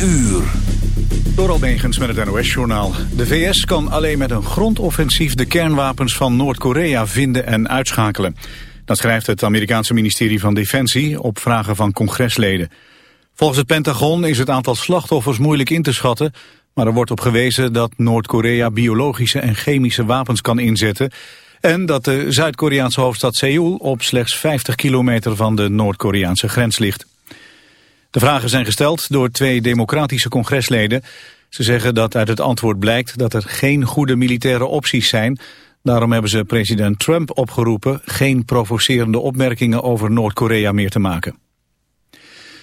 uur. Door Almegens met het NOS-journaal. De VS kan alleen met een grondoffensief de kernwapens van Noord-Korea vinden en uitschakelen. Dat schrijft het Amerikaanse ministerie van Defensie op vragen van congresleden. Volgens het Pentagon is het aantal slachtoffers moeilijk in te schatten... maar er wordt op gewezen dat Noord-Korea biologische en chemische wapens kan inzetten... en dat de Zuid-Koreaanse hoofdstad Seoul op slechts 50 kilometer van de Noord-Koreaanse grens ligt. De vragen zijn gesteld door twee democratische congresleden. Ze zeggen dat uit het antwoord blijkt dat er geen goede militaire opties zijn. Daarom hebben ze president Trump opgeroepen geen provocerende opmerkingen over Noord-Korea meer te maken.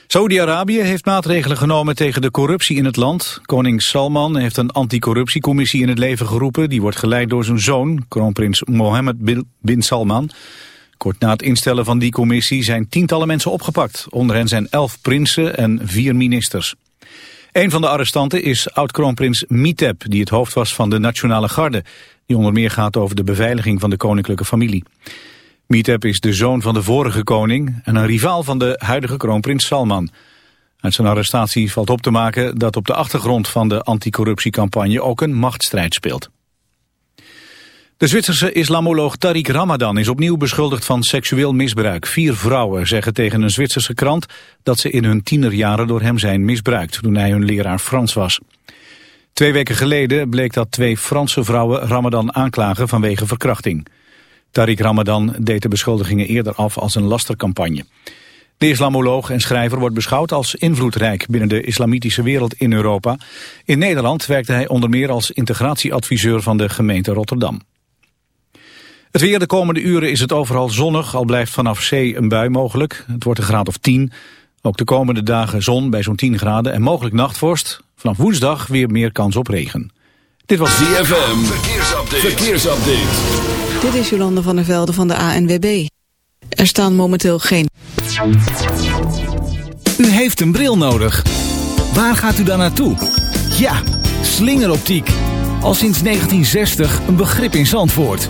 Saudi-Arabië heeft maatregelen genomen tegen de corruptie in het land. Koning Salman heeft een anticorruptiecommissie in het leven geroepen. Die wordt geleid door zijn zoon, kroonprins Mohammed bin Salman. Kort na het instellen van die commissie zijn tientallen mensen opgepakt. Onder hen zijn elf prinsen en vier ministers. Een van de arrestanten is oud-kroonprins Miteb, die het hoofd was van de Nationale Garde, die onder meer gaat over de beveiliging van de koninklijke familie. Miteb is de zoon van de vorige koning en een rivaal van de huidige kroonprins Salman. Uit zijn arrestatie valt op te maken dat op de achtergrond van de anticorruptiecampagne ook een machtsstrijd speelt. De Zwitserse islamoloog Tariq Ramadan is opnieuw beschuldigd van seksueel misbruik. Vier vrouwen zeggen tegen een Zwitserse krant dat ze in hun tienerjaren door hem zijn misbruikt toen hij hun leraar Frans was. Twee weken geleden bleek dat twee Franse vrouwen Ramadan aanklagen vanwege verkrachting. Tariq Ramadan deed de beschuldigingen eerder af als een lastercampagne. De islamoloog en schrijver wordt beschouwd als invloedrijk binnen de islamitische wereld in Europa. In Nederland werkte hij onder meer als integratieadviseur van de gemeente Rotterdam. Het weer de komende uren is het overal zonnig, al blijft vanaf zee een bui mogelijk. Het wordt een graad of 10. Ook de komende dagen zon bij zo'n 10 graden en mogelijk nachtvorst. Vanaf woensdag weer meer kans op regen. Dit was DFM. Verkeersupdate. Verkeersupdate. Dit is Jolande van der Velde van de ANWB. Er staan momenteel geen... U heeft een bril nodig. Waar gaat u dan naartoe? Ja, slingeroptiek. Al sinds 1960 een begrip in Zandvoort.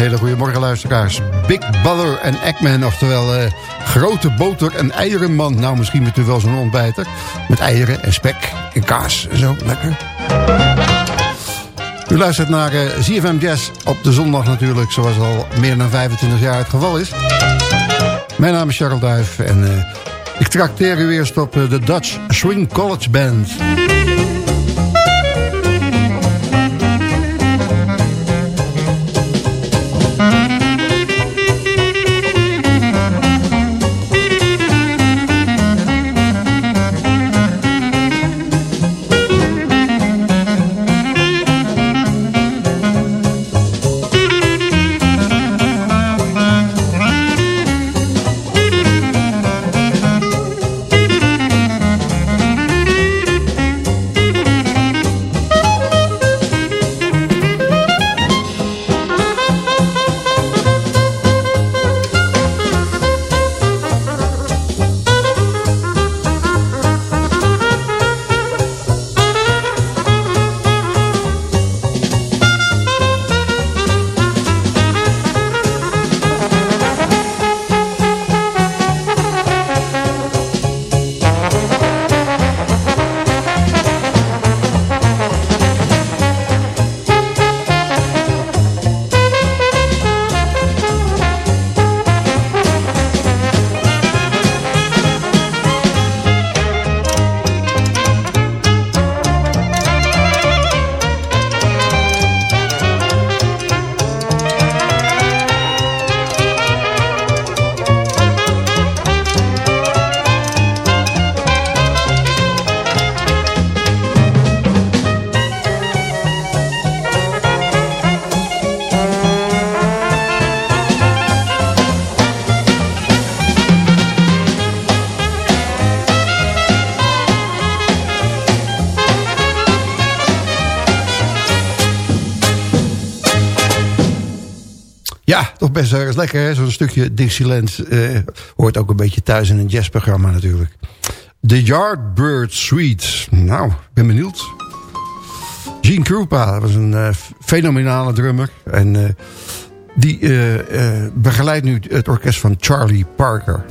Hele goede morgen luisteraars. Big Baller en Eggman, oftewel uh, grote boter en eierenman. Nou, misschien bent u wel zo'n ontbijter. Met eieren en spek en kaas en zo. Lekker. U luistert naar uh, ZFM Jazz op de zondag natuurlijk, zoals al meer dan 25 jaar het geval is. Mijn naam is Charles Duif en uh, ik trakteer u eerst op de Dutch Swing College Band. Best erg lekker? Zo'n stukje Dixieland eh, hoort ook een beetje thuis in een jazzprogramma natuurlijk. The Yardbird Suite. Nou, ik ben benieuwd. Gene Krupa, was een uh, fenomenale drummer. En uh, die uh, begeleidt nu het orkest van Charlie Parker.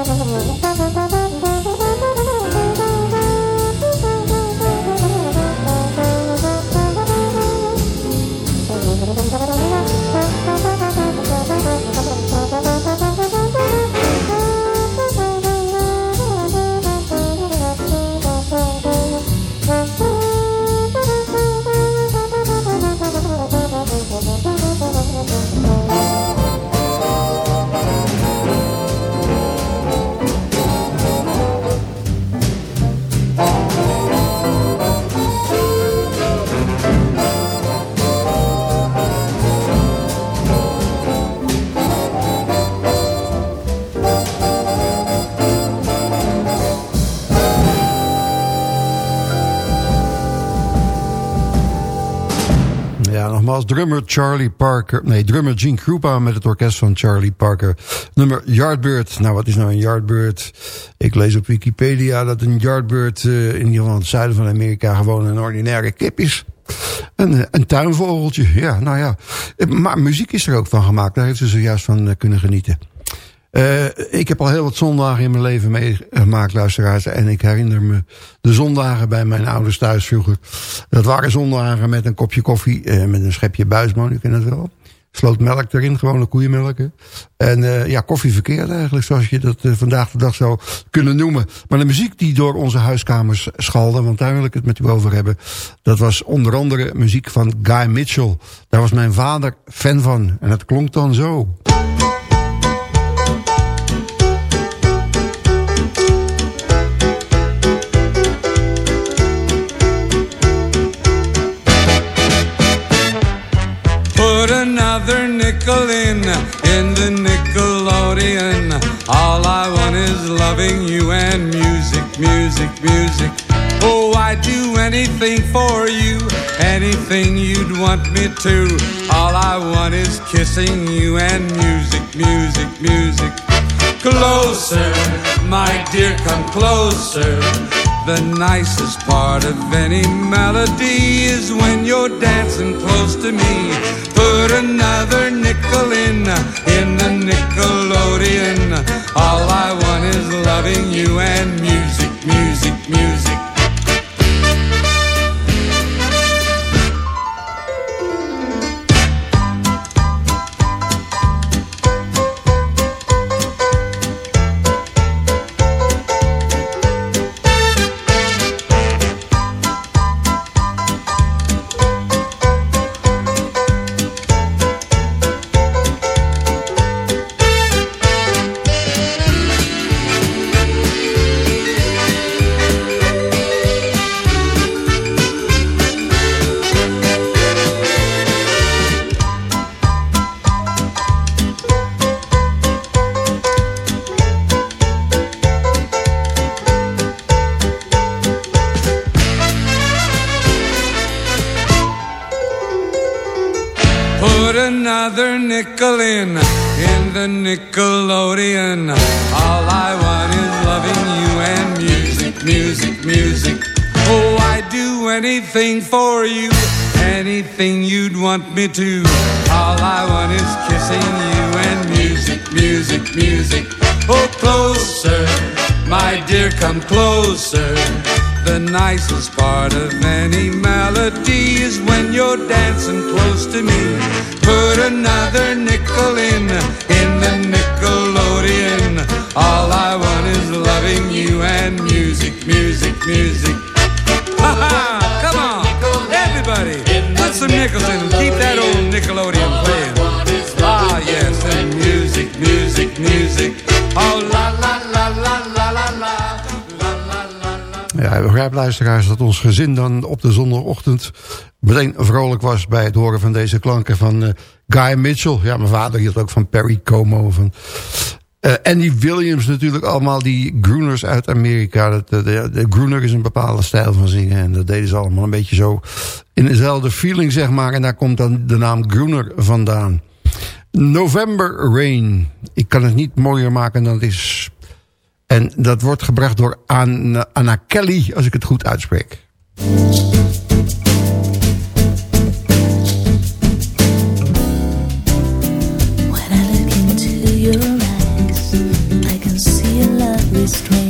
ハハハハ。Drummer Charlie Parker. Nee, drummer Gene Krupa met het orkest van Charlie Parker. Nummer Yardbird. Nou, wat is nou een Yardbird? Ik lees op Wikipedia dat een Yardbird uh, in ieder geval het zuiden van Amerika gewoon een ordinaire kip is. Een, eh, een tuinvogeltje, ja, nou ja. Maar muziek is er ook van gemaakt. Daar heeft ze zojuist van kunnen genieten. Uh, ik heb al heel wat zondagen in mijn leven meegemaakt, luisteraars. En ik herinner me de zondagen bij mijn ouders thuis vroeger. Dat waren zondagen met een kopje koffie, uh, met een schepje buisman, u kent het wel. Sloot melk erin, gewone koeienmelk. En uh, ja, koffie verkeerd eigenlijk, zoals je dat vandaag de dag zou kunnen noemen. Maar de muziek die door onze huiskamers schalde, want daar wil ik het met u over hebben. Dat was onder andere muziek van Guy Mitchell. Daar was mijn vader fan van. En dat klonk dan zo. In, in the Nickelodeon. All I want is loving you and music, music, music. Oh, I'd do anything for you, anything you'd want me to. All I want is kissing you and music, music, music. Closer, my dear, come closer. The nicest part of any melody is when you're dancing close to me. Put another nickel in, in the Nickelodeon. All I want is loving you and music, music, music. Me to. All I want is kissing you and music, music, music. Oh, closer, my dear, come closer. The nicest part of any melody is when you're dancing close to me. Put another nickel in, in the Nickelodeon. All I want is loving you and music, music, music. Ha ha! Come on, everybody, put some keep that old Nickelodeon playing. Ah, and music, music, music. Oh, la la la la la la la. Ja, begrijp luisteraars dat ons gezin dan op de zondagochtend meteen vrolijk was bij het horen van deze klanken van uh, Guy Mitchell. Ja, mijn vader hield ook van Perry Como, van uh, Andy Williams natuurlijk, allemaal die groeners uit Amerika. Dat, de, de, de groener is een bepaalde stijl van zingen en dat deden ze allemaal een beetje zo in dezelfde feeling, zeg maar. En daar komt dan de naam groener vandaan. November Rain. Ik kan het niet mooier maken dan het is... En dat wordt gebracht door Anna, Anna Kelly, als ik het goed uitspreek. Strong.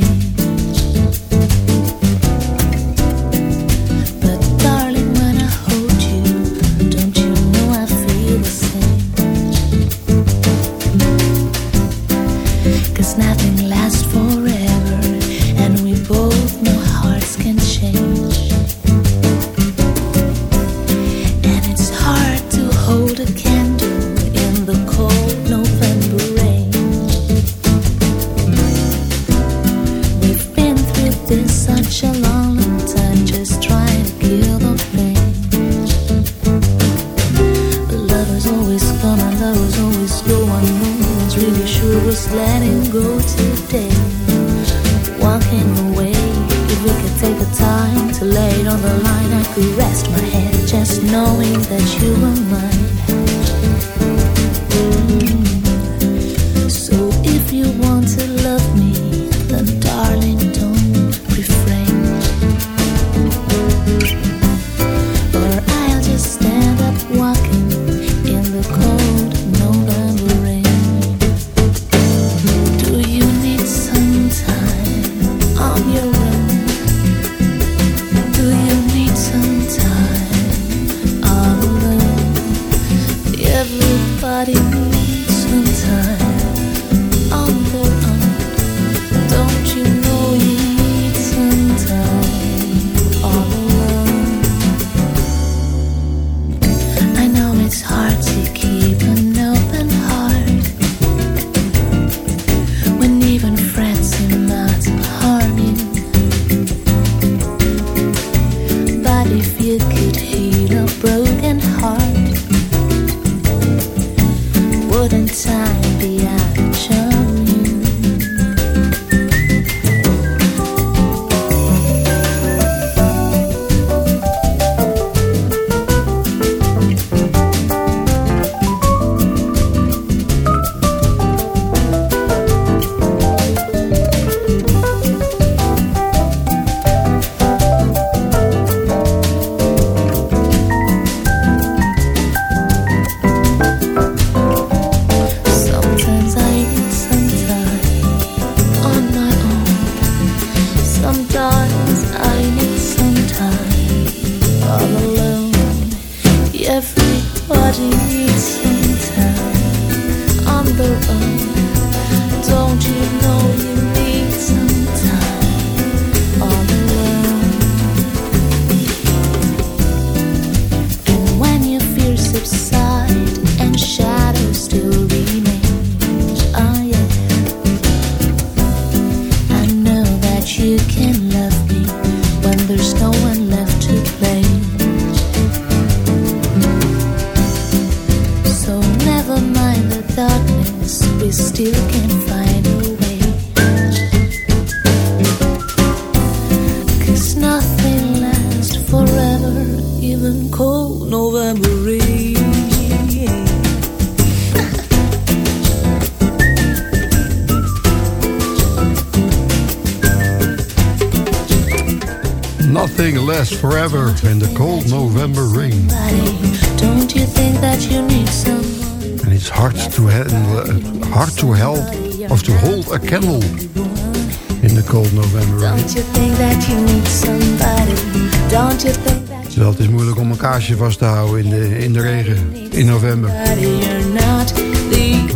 Kaarsje vast te houden in de, in de regen in november.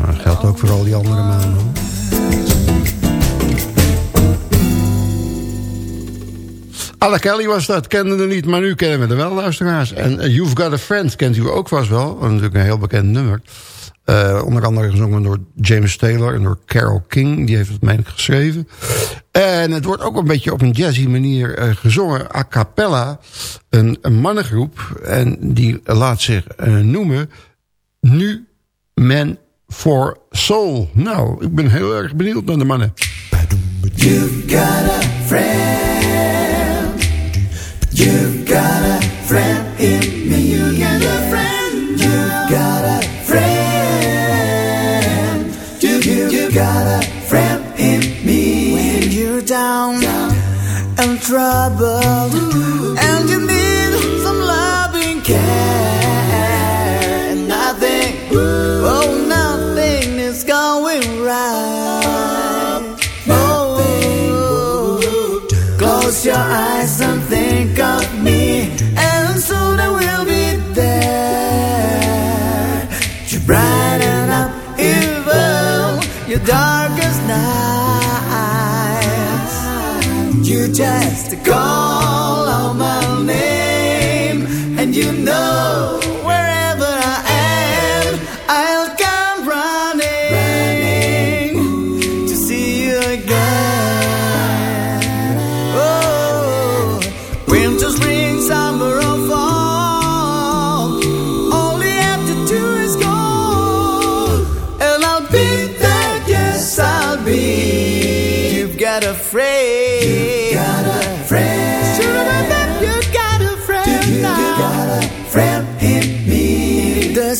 Maar dat geldt ook voor al die andere maanden. Alla Kelly was dat, kenden we niet, maar nu kennen we er wel, luisteraars. En eh, You've Got a Friend kent u ook vast wel, natuurlijk een heel bekend nummer. Eh, onder andere gezongen door James Taylor en door Carole King. Die heeft het meen geschreven. En het wordt ook een beetje op een jazzy manier eh, gezongen. A cappella. Een, een mannengroep. En die laat zich eh, noemen... Nu Men for Soul. Nou, ik ben heel erg benieuwd naar de mannen. You've got a friend. You've got a friend in me. You got a friend. You've got a got a friend in me. When you're down, and trouble, and you need some loving care, and nothing, oh, nothing is going right. Oh, close your eyes and darkest nights. You just call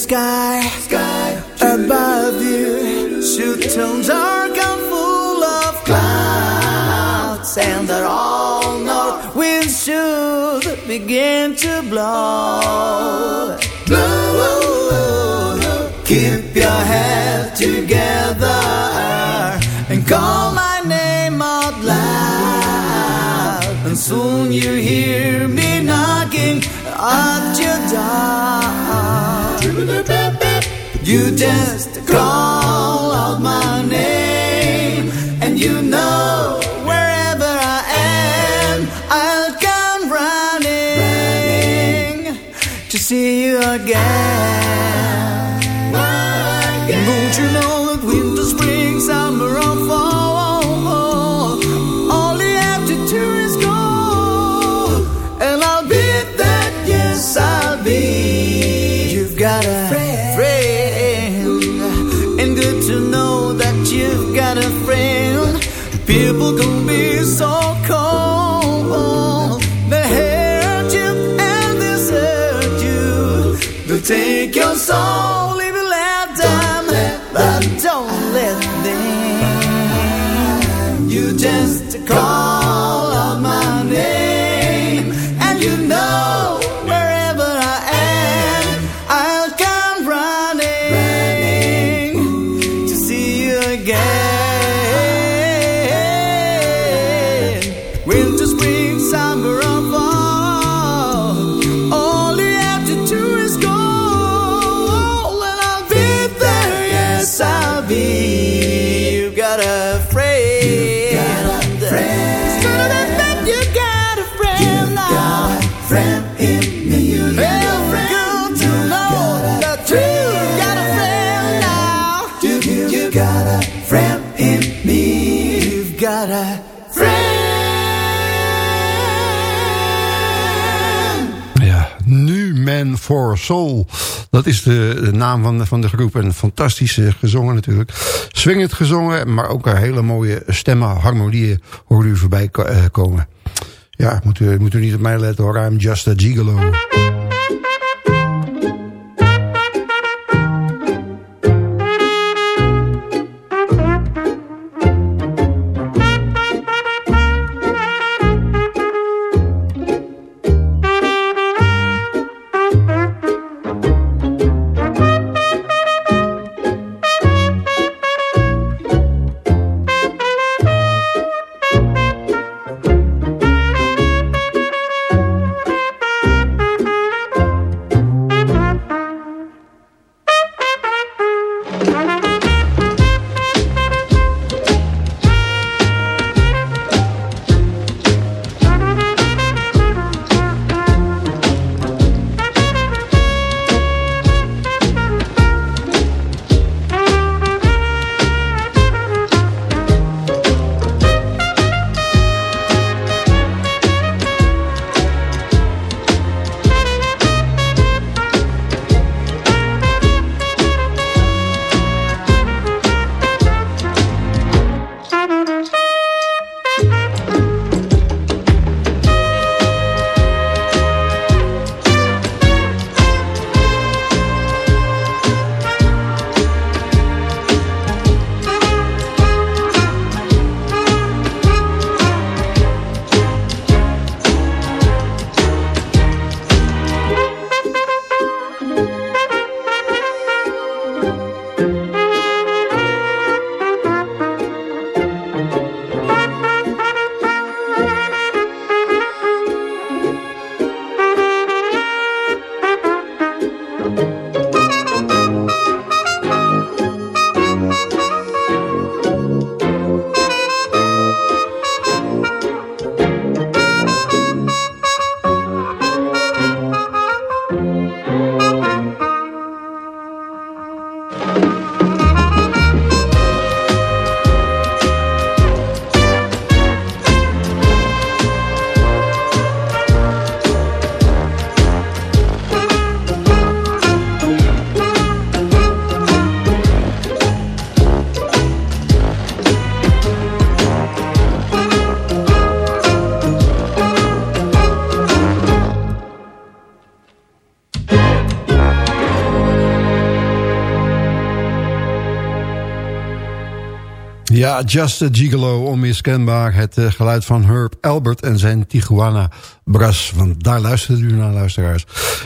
sky, sky above you turn dark and full of clouds, and that all north winds should begin to blow. Blow. Keep your head together and call my name out loud, and soon you hear me knocking at You just call out my name, and you know wherever I am, I'll come running to see you again. Your soul if you um, let them, but don't let them. You just call Man for Soul. Dat is de, de naam van, van de groep. En fantastisch gezongen natuurlijk. Swingend gezongen, maar ook hele mooie stemmen, harmonieën horen u voorbij eh, komen. Ja, moet u, moet u niet op mij letten hoor. I'm just a gigolo. Just a Gigolo, onmiskenbaar. Het uh, geluid van Herb Albert en zijn Tijuana Brass. Want daar luistert u naar, luisteraars.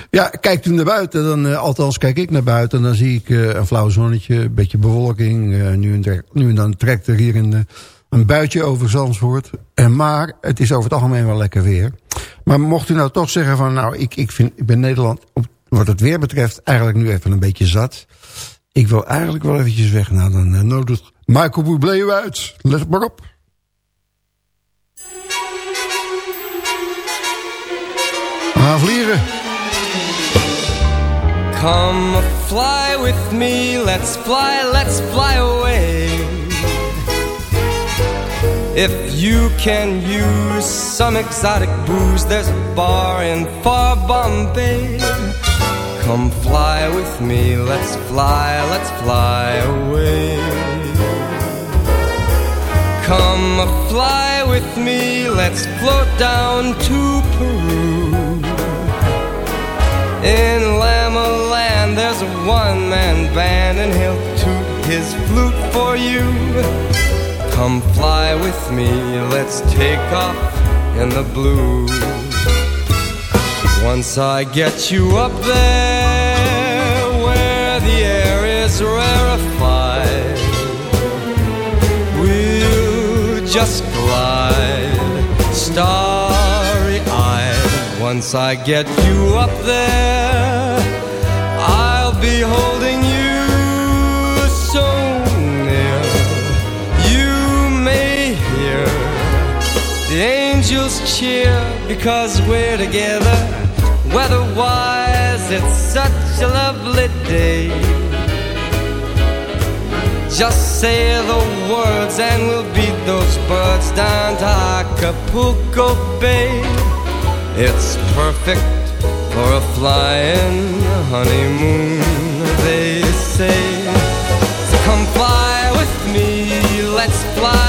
Ja, kijkt u naar buiten, dan, uh, althans kijk ik naar buiten... en dan zie ik uh, een flauw zonnetje, een beetje bewolking. nu, en nu en dan trekt er hier een, een buitje over Zandvoort. En maar het is over het algemeen wel lekker weer. Maar mocht u nou toch zeggen van... nou, ik, ik, vind, ik ben Nederland op, wat het weer betreft eigenlijk nu even een beetje zat... Ik wil eigenlijk wel eventjes weg. Nou, dan nodigt Michael Bublé uit. Let maar op. Gaan vliegen. Come fly with me, let's fly, let's fly away. If you can use some exotic booze, there's a bar in far Bombay. Come fly with me, let's fly, let's fly away. Come fly with me, let's float down to Peru. In Lama Land, there's a one man band, and he'll toot his flute for you. Come fly with me, let's take off in the blue. Once I get you up there where the air is rarefied, just glide starry eyed. Once I get you up there, I'll be holding you so near. You may hear the angels cheer because we're together. Weatherwise, it's such a lovely day. Just say the words and we'll beat those birds down to Acapulco Bay. It's perfect for a flying honeymoon, they say. So come fly with me, let's fly,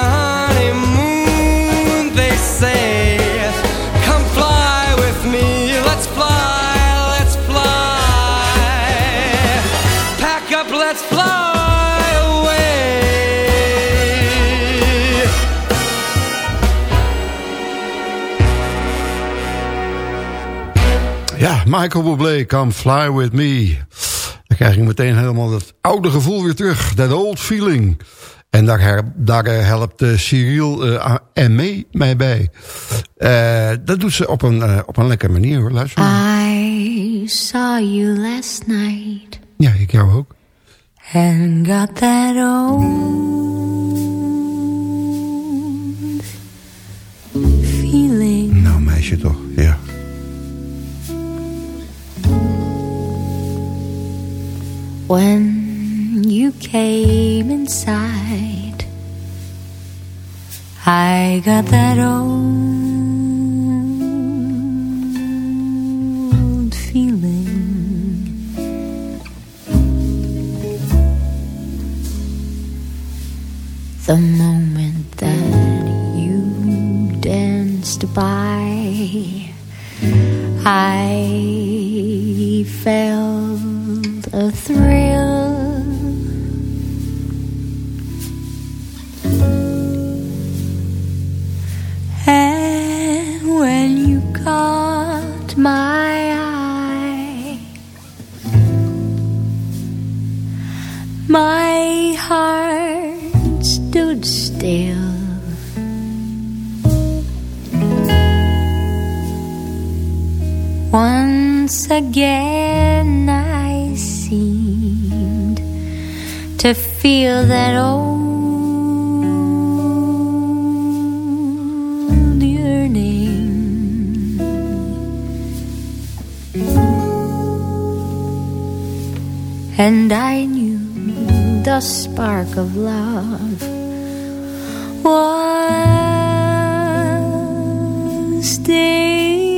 Ja, Michael Bublé, Come Fly With Me. Dan krijg ik meteen helemaal dat oude gevoel weer terug. That old feeling. En daar, daar eh, helpt uh, Cyril uh, en mee mij bij. Eh, dat doet ze op een, eh, op een lekkere manier hoor. Luister maar. I saw you last night Ja, ik jou ook. and got that old feeling. Nou, meisje toch, When you came inside, I got that old feeling. The moment that you danced by, I felt a thrill. And when you caught my eye, my heart stood still. Once again feel that old yearning. And I knew the spark of love was still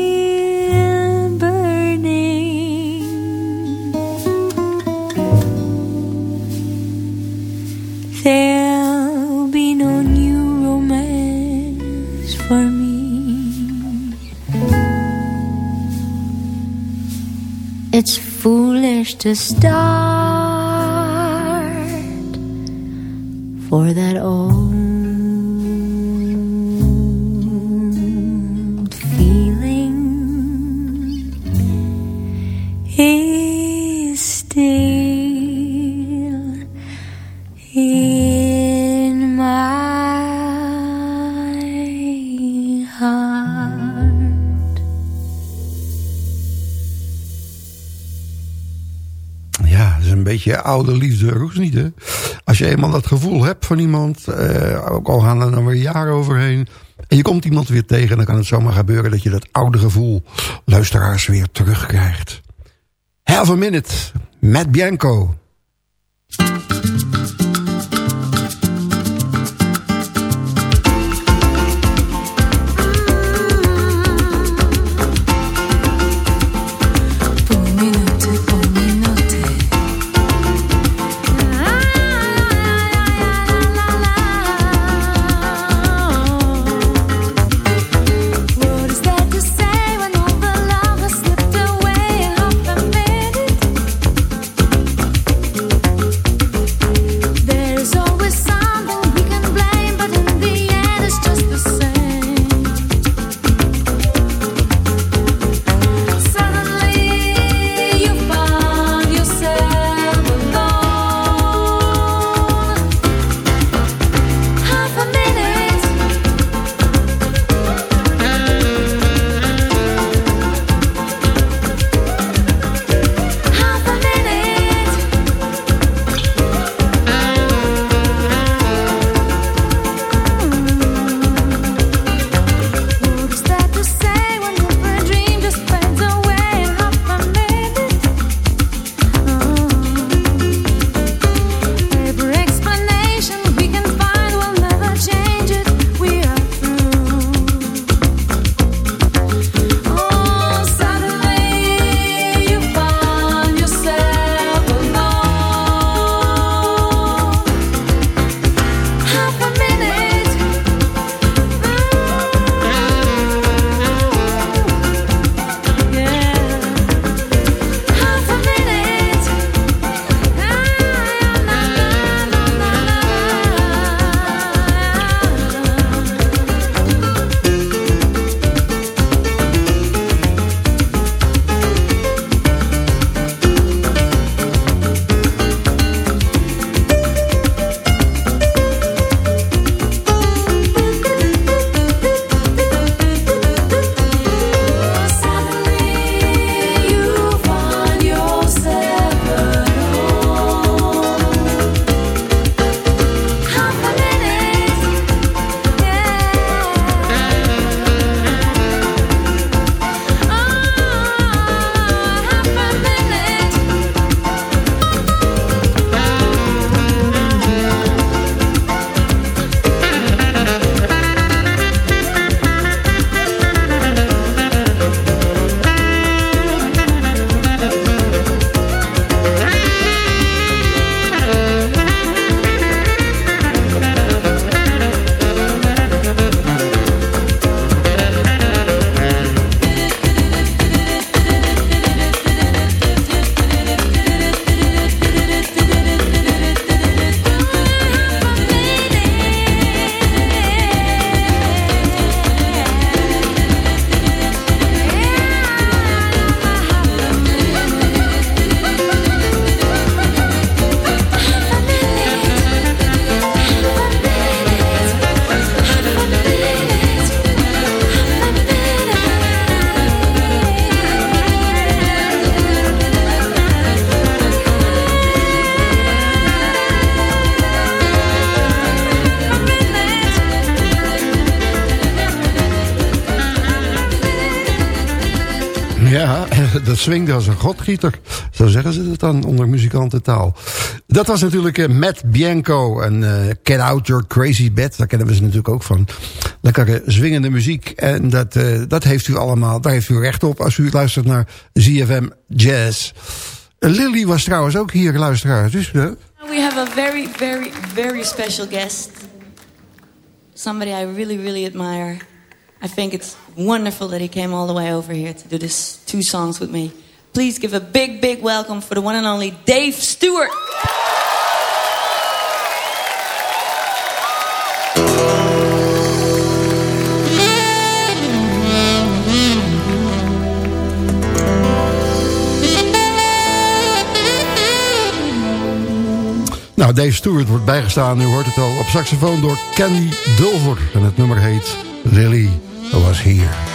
foolish to start for that old een beetje oude liefde, roes niet, hè? Als je eenmaal dat gevoel hebt van iemand, eh, ook al gaan er dan weer jaren overheen... en je komt iemand weer tegen, dan kan het zomaar gebeuren... dat je dat oude gevoel, luisteraars, weer terugkrijgt. Half a minute, Matt Bianco. Dat swingde als een godgieter. Zo zeggen ze het dan onder muzikantentaal. Dat was natuurlijk eh, Matt Bianco en eh, Get Out Your Crazy Bed. Daar kennen we ze natuurlijk ook van. Lekkere zwingende muziek. En dat, eh, dat heeft u allemaal, daar heeft u recht op als u luistert naar ZFM Jazz. Lily was trouwens ook hier, luisteraar. Dus, uh, We have a very, very, very special guest. Somebody I really, really admire. I think it's wonderful that he came all the way over here to do this two songs with me. Please give a big, big welcome for the one and only Dave Stewart. Nou, Dave Stewart wordt bijgestaan, u hoort het al, op saxofoon door Kenny Dulver. En het nummer heet Lily Was Here.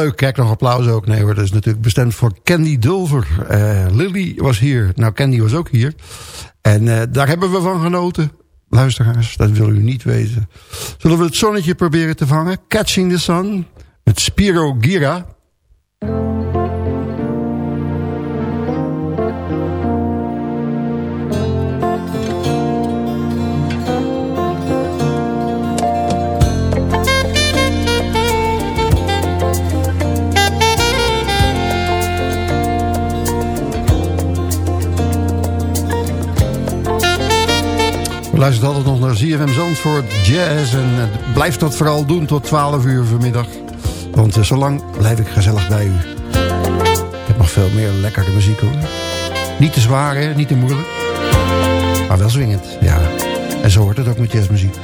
Leuk, kijk nog applaus ook. Nee dat is natuurlijk bestemd voor Candy Dulver. Eh, Lily was hier, nou Candy was ook hier. En eh, daar hebben we van genoten. Luisteraars, dat willen u niet weten. Zullen we het zonnetje proberen te vangen? Catching the Sun met Spiro Gira. We luisteren altijd nog naar ZFM Zandvoort Jazz. En uh, blijf dat vooral doen tot 12 uur vanmiddag. Want uh, zolang blijf ik gezellig bij u. Ik heb nog veel meer lekkere muziek hoor. Niet te zwaar hè, niet te moeilijk. Maar wel zwingend, ja. En zo hoort het ook met jazzmuziek.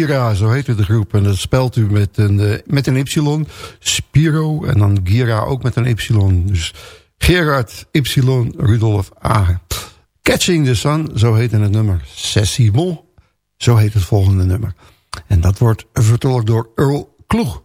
Gira, zo heette de groep. En dat spelt u met een, uh, met een Y. Spiro en dan Gira ook met een Y. Dus Gerard Y. Rudolf A. Catching the Sun, zo heette het nummer. Simon, zo heet het volgende nummer. En dat wordt vertolkt door Earl Kloeg.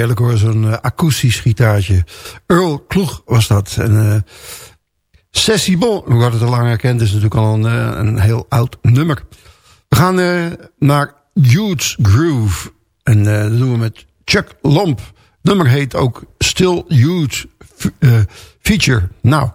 Heerlijk hoor, zo'n uh, akoestisch gitaartje. Earl Kloeg was dat. En, uh, Sessie Bon, u had het al lang herkend, is natuurlijk al een, uh, een heel oud nummer. We gaan naar Huge Groove. En dat doen we met Chuck Lomp. Het nummer heet ook Still Huge Feature. Nou...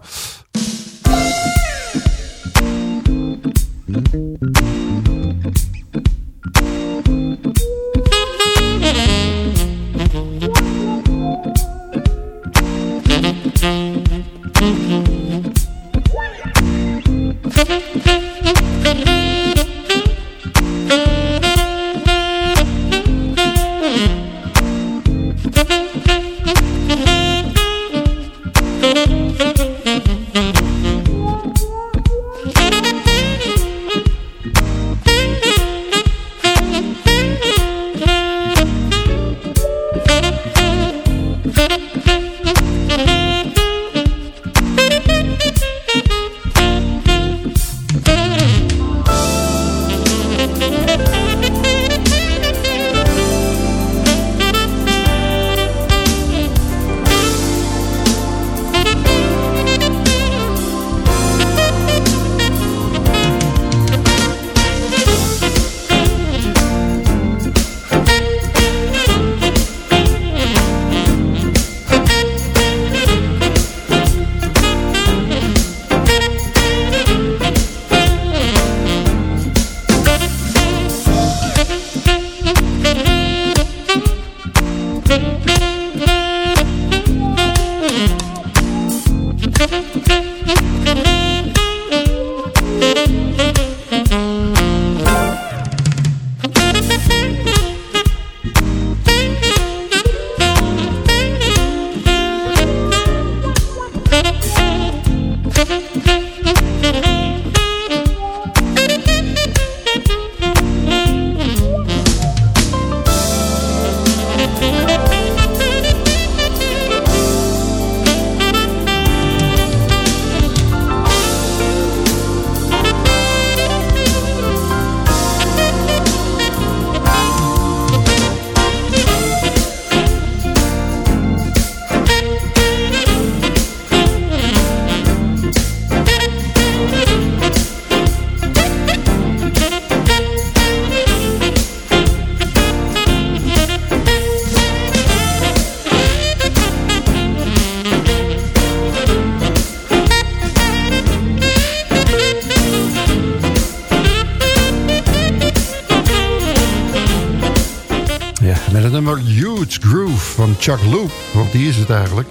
Chuck Loop. Want die is het eigenlijk.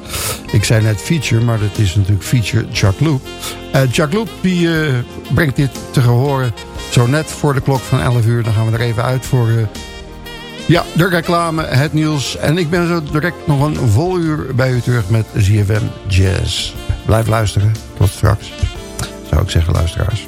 Ik zei net feature, maar dat is natuurlijk feature Chuck Loop. Uh, Chuck Loop die, uh, brengt dit te gehoren zo net voor de klok van 11 uur. Dan gaan we er even uit voor... Uh, ja, de reclame, het nieuws. En ik ben zo direct nog een vol uur bij u terug met ZFM Jazz. Blijf luisteren. Tot straks. Zou ik zeggen, luisteraars.